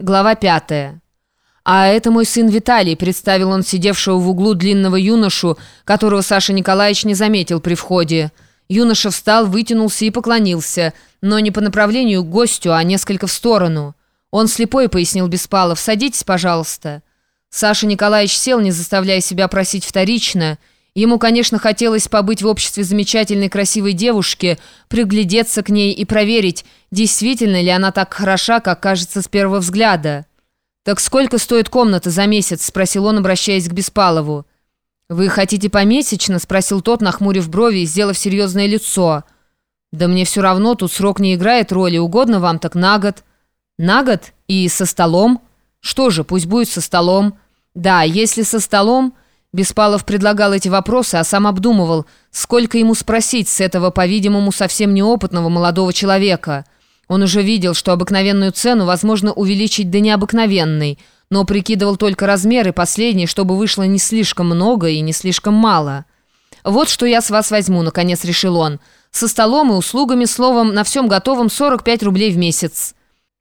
Глава пятая. «А это мой сын Виталий», — представил он сидевшего в углу длинного юношу, которого Саша Николаевич не заметил при входе. Юноша встал, вытянулся и поклонился, но не по направлению к гостю, а несколько в сторону. «Он слепой», — пояснил Беспалов. «Садитесь, пожалуйста». Саша Николаевич сел, не заставляя себя просить вторично. Ему, конечно, хотелось побыть в обществе замечательной красивой девушки, приглядеться к ней и проверить, действительно ли она так хороша, как кажется с первого взгляда. «Так сколько стоит комната за месяц?» – спросил он, обращаясь к Беспалову. «Вы хотите помесячно?» – спросил тот, нахмурив брови и сделав серьезное лицо. «Да мне все равно, тут срок не играет роли. Угодно вам, так на год». «На год? И со столом?» «Что же, пусть будет со столом». «Да, если со столом...» Беспалов предлагал эти вопросы, а сам обдумывал, сколько ему спросить с этого, по-видимому, совсем неопытного молодого человека – он уже видел, что обыкновенную цену возможно увеличить до необыкновенной, но прикидывал только размеры последней, чтобы вышло не слишком много и не слишком мало. «Вот что я с вас возьму», — наконец решил он. «Со столом и услугами, словом, на всем готовом 45 рублей в месяц».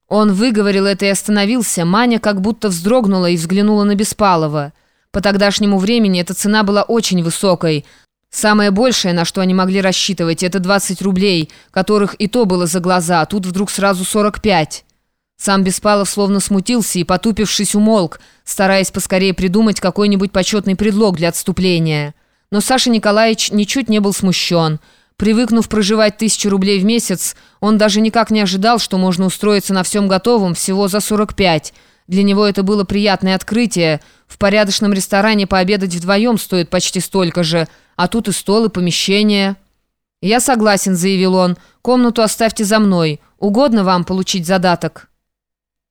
Он выговорил это и остановился. Маня как будто вздрогнула и взглянула на Беспалова. По тогдашнему времени эта цена была очень высокой, Самое большее, на что они могли рассчитывать, это 20 рублей, которых и то было за глаза, а тут вдруг сразу 45. Сам Беспалов словно смутился и, потупившись, умолк, стараясь поскорее придумать какой-нибудь почетный предлог для отступления. Но Саша Николаевич ничуть не был смущен. Привыкнув проживать тысячу рублей в месяц, он даже никак не ожидал, что можно устроиться на всем готовом всего за 45. Для него это было приятное открытие. В порядочном ресторане пообедать вдвоем стоит почти столько же – а тут и стол, и помещение». «Я согласен», — заявил он. «Комнату оставьте за мной. Угодно вам получить задаток?»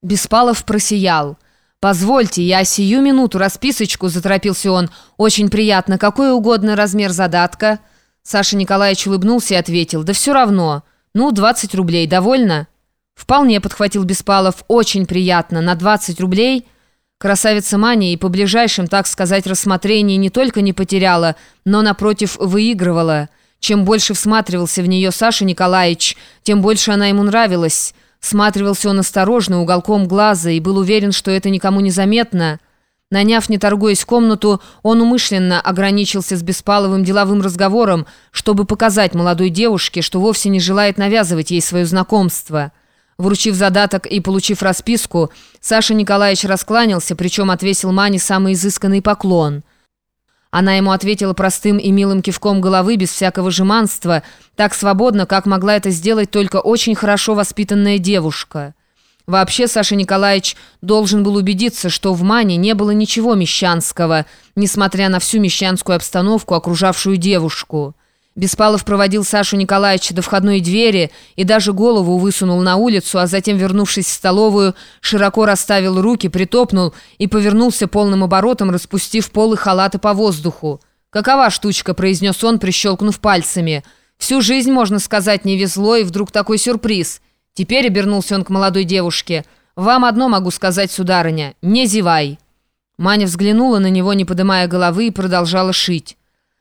Беспалов просиял. «Позвольте, я сию минуту расписочку», — заторопился он. «Очень приятно. Какой угодно размер задатка?» Саша Николаевич улыбнулся и ответил. «Да все равно. Ну, 20 рублей. Довольно?» «Вполне», — подхватил Беспалов. «Очень приятно. На 20 рублей...» Красавица Маня и по ближайшим, так сказать, рассмотрениям не только не потеряла, но, напротив, выигрывала. Чем больше всматривался в нее Саша Николаевич, тем больше она ему нравилась. Всматривался он осторожно, уголком глаза, и был уверен, что это никому не заметно. Наняв, не торгуясь комнату, он умышленно ограничился с Беспаловым деловым разговором, чтобы показать молодой девушке, что вовсе не желает навязывать ей свое знакомство. Вручив задаток и получив расписку, Саша Николаевич раскланялся, причем отвесил Мане самый изысканный поклон. Она ему ответила простым и милым кивком головы, без всякого жеманства, так свободно, как могла это сделать только очень хорошо воспитанная девушка. Вообще Саша Николаевич должен был убедиться, что в Мане не было ничего мещанского, несмотря на всю мещанскую обстановку, окружавшую девушку. Беспалов проводил Сашу Николаевича до входной двери и даже голову высунул на улицу, а затем, вернувшись в столовую, широко расставил руки, притопнул и повернулся полным оборотом, распустив полы халата по воздуху. «Какова штучка?» – произнес он, прищелкнув пальцами. «Всю жизнь, можно сказать, не везло, и вдруг такой сюрприз». Теперь обернулся он к молодой девушке. «Вам одно могу сказать, сударыня, не зевай». Маня взглянула на него, не поднимая головы, и продолжала шить.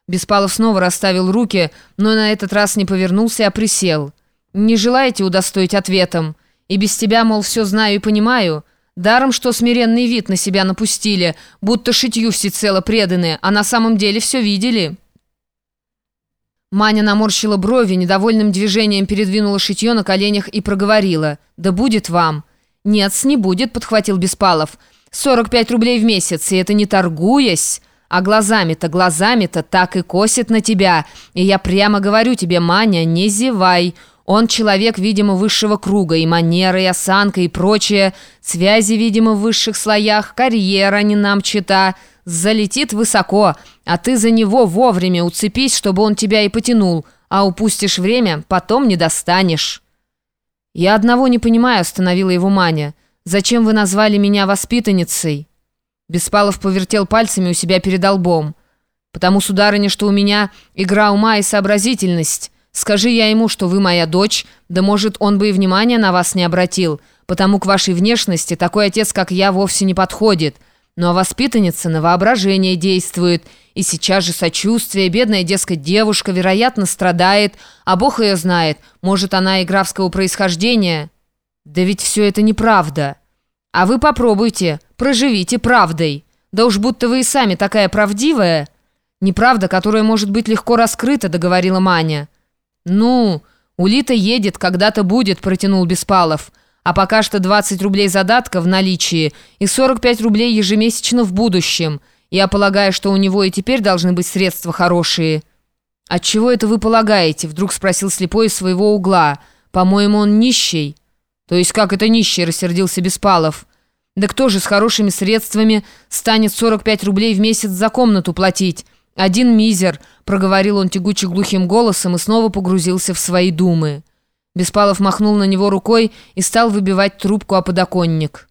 Беспалов снова расставил руки, но на этот раз не повернулся, а присел. «Не желаете удостоить ответом? И без тебя, мол, все знаю и понимаю. Даром, что смиренный вид на себя напустили, будто шитью всецело преданы, а на самом деле все видели». Маня наморщила брови, недовольным движением передвинула шитье на коленях и проговорила. «Да будет вам». «Нет, не будет», — подхватил Беспалов. «45 рублей в месяц, и это не торгуясь». А глазами-то, глазами-то так и косит на тебя. И я прямо говорю тебе, Маня, не зевай. Он человек, видимо, высшего круга, и манера, и осанка, и прочее. Связи, видимо, в высших слоях, карьера не нам чита. Залетит высоко, а ты за него вовремя уцепись, чтобы он тебя и потянул. А упустишь время, потом не достанешь. «Я одного не понимаю», — остановила его Маня. «Зачем вы назвали меня воспитанницей?» Беспалов повертел пальцами у себя перед лбом. «Потому, сударыня, что у меня игра ума и сообразительность. Скажи я ему, что вы моя дочь, да, может, он бы и внимания на вас не обратил, потому к вашей внешности такой отец, как я, вовсе не подходит. Ну а воспитанница на воображение действует, и сейчас же сочувствие, бедная, дескать, девушка, вероятно, страдает, а Бог ее знает, может, она и графского происхождения. Да ведь все это неправда». А вы попробуйте, проживите правдой. Да уж будто вы и сами такая правдивая. Неправда, которая может быть легко раскрыта, договорила Маня. Ну, улита едет, когда-то будет, протянул Беспалов. А пока что 20 рублей задатка в наличии и 45 рублей ежемесячно в будущем. Я полагаю, что у него и теперь должны быть средства хорошие. «Отчего это вы полагаете?» — вдруг спросил слепой из своего угла. «По-моему, он нищий». «То есть как это нищий?» — рассердился Беспалов. «Да кто же с хорошими средствами станет 45 рублей в месяц за комнату платить? Один мизер», — проговорил он тягуче глухим голосом и снова погрузился в свои думы. Беспалов махнул на него рукой и стал выбивать трубку о подоконник.